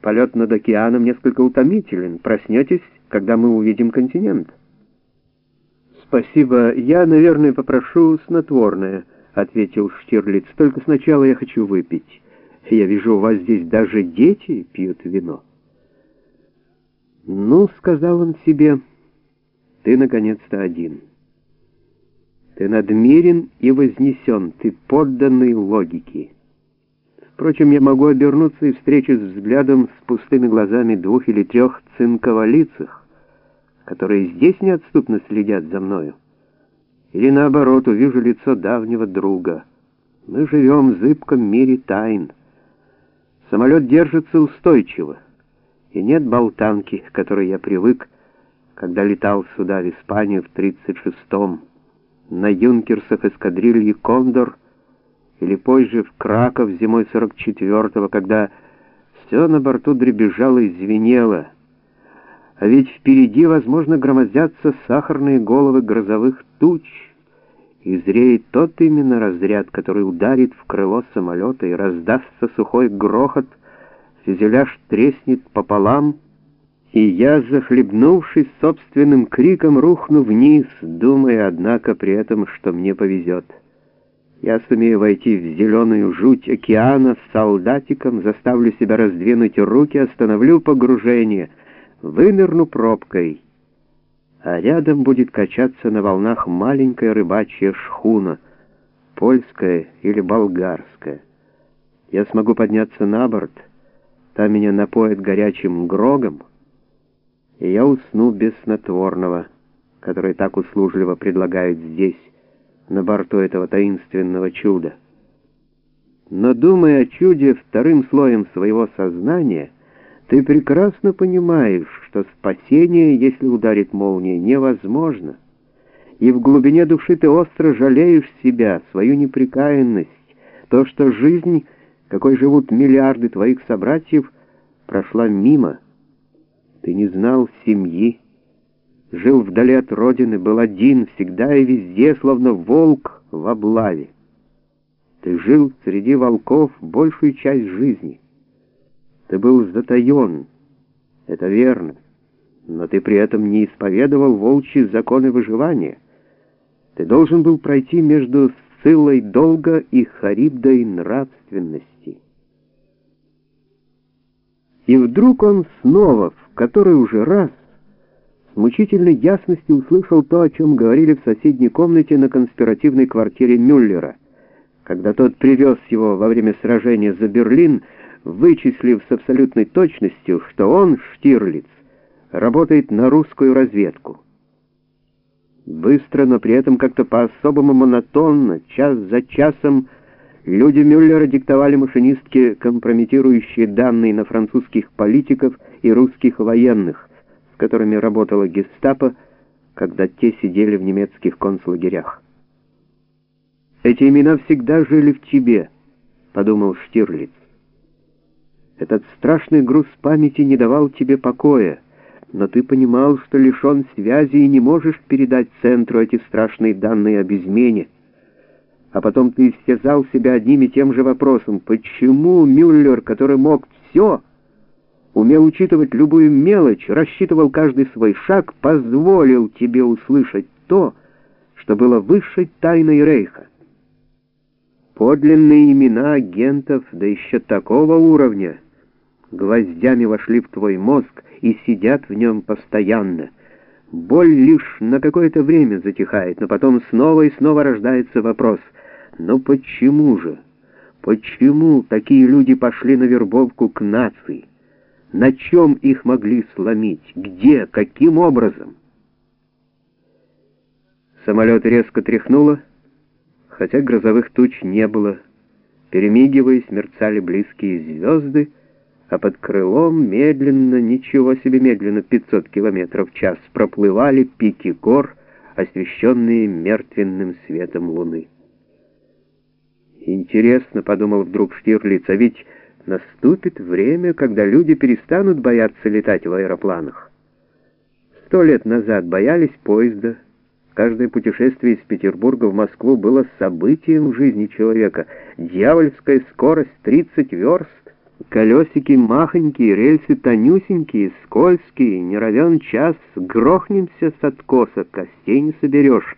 Полет над океаном несколько утомителен. Проснетесь, когда мы увидим континент. «Спасибо. Я, наверное, попрошу снотворное», — ответил Штирлиц. «Только сначала я хочу выпить. Я вижу, у вас здесь даже дети пьют вино». «Ну», — сказал он себе, — «ты наконец-то один. Ты надмирен и вознесен, ты подданный логике». Впрочем, я могу обернуться и встречусь взглядом с пустыми глазами двух или трех цинковолицых, которые здесь неотступно следят за мною. Или наоборот, увижу лицо давнего друга. Мы живем в зыбком мире тайн. Самолет держится устойчиво, и нет болтанки, к которой я привык, когда летал сюда, в Испанию, в 36-м, на юнкерсах эскадрильи «Кондор», или позже в Краков зимой 44-го, когда все на борту дребезжало и звенело. А ведь впереди, возможно, громоздятся сахарные головы грозовых туч, и зреет тот именно разряд, который ударит в крыло самолета и раздастся сухой грохот, фюзеляж треснет пополам, и я, захлебнувшись собственным криком, рухну вниз, думая, однако, при этом, что мне повезет. Я сумею войти в зеленую жуть океана с солдатиком, заставлю себя раздвинуть руки, остановлю погружение, вынырну пробкой. А рядом будет качаться на волнах маленькая рыбачья шхуна, польская или болгарская. Я смогу подняться на борт, там меня напоят горячим грогом, и я усну без снотворного, которое так услужливо предлагают здесь, на борту этого таинственного чуда. Но думая о чуде вторым слоем своего сознания, ты прекрасно понимаешь, что спасение, если ударит молния, невозможно. И в глубине души ты остро жалеешь себя, свою неприкаянность, то, что жизнь, какой живут миллиарды твоих собратьев, прошла мимо. Ты не знал семьи, жил вдали от родины, был один, всегда и везде, словно волк в облаве. Ты жил среди волков большую часть жизни. Ты был затаен, это верно, но ты при этом не исповедовал волчьи законы выживания. Ты должен был пройти между Сциллой долга и Харибдой нравственности. И вдруг он снова, в который уже раз, с мучительной ясностью услышал то, о чем говорили в соседней комнате на конспиративной квартире Мюллера, когда тот привез его во время сражения за Берлин, вычислив с абсолютной точностью, что он, Штирлиц, работает на русскую разведку. Быстро, но при этом как-то по-особому монотонно, час за часом, люди Мюллера диктовали машинистке компрометирующие данные на французских политиков и русских военных, которыми работала гестапо, когда те сидели в немецких концлагерях. «Эти имена всегда жили в тебе», — подумал Штирлиц. «Этот страшный груз памяти не давал тебе покоя, но ты понимал, что лишен связи и не можешь передать центру эти страшные данные об измене. А потом ты истязал себя одним и тем же вопросом, почему Мюллер, который мог все, — умел учитывать любую мелочь, рассчитывал каждый свой шаг, позволил тебе услышать то, что было высшей тайной Рейха. Подлинные имена агентов, да еще такого уровня, гвоздями вошли в твой мозг и сидят в нем постоянно. Боль лишь на какое-то время затихает, но потом снова и снова рождается вопрос, ну почему же, почему такие люди пошли на вербовку к нации? На чем их могли сломить? Где? Каким образом? Самолет резко тряхнуло, хотя грозовых туч не было. Перемигиваясь, мерцали близкие звезды, а под крылом медленно, ничего себе медленно, 500 километров в час, проплывали пики гор, освещенные мертвенным светом луны. «Интересно», — подумал вдруг Штирлиц, — «а ведь Наступит время, когда люди перестанут бояться летать в аэропланах. Сто лет назад боялись поезда. Каждое путешествие из Петербурга в Москву было событием в жизни человека. Дьявольская скорость 30 верст. Колесики махонькие, рельсы тонюсенькие, скользкие, не равен час, грохнемся с откоса, костей не соберешь».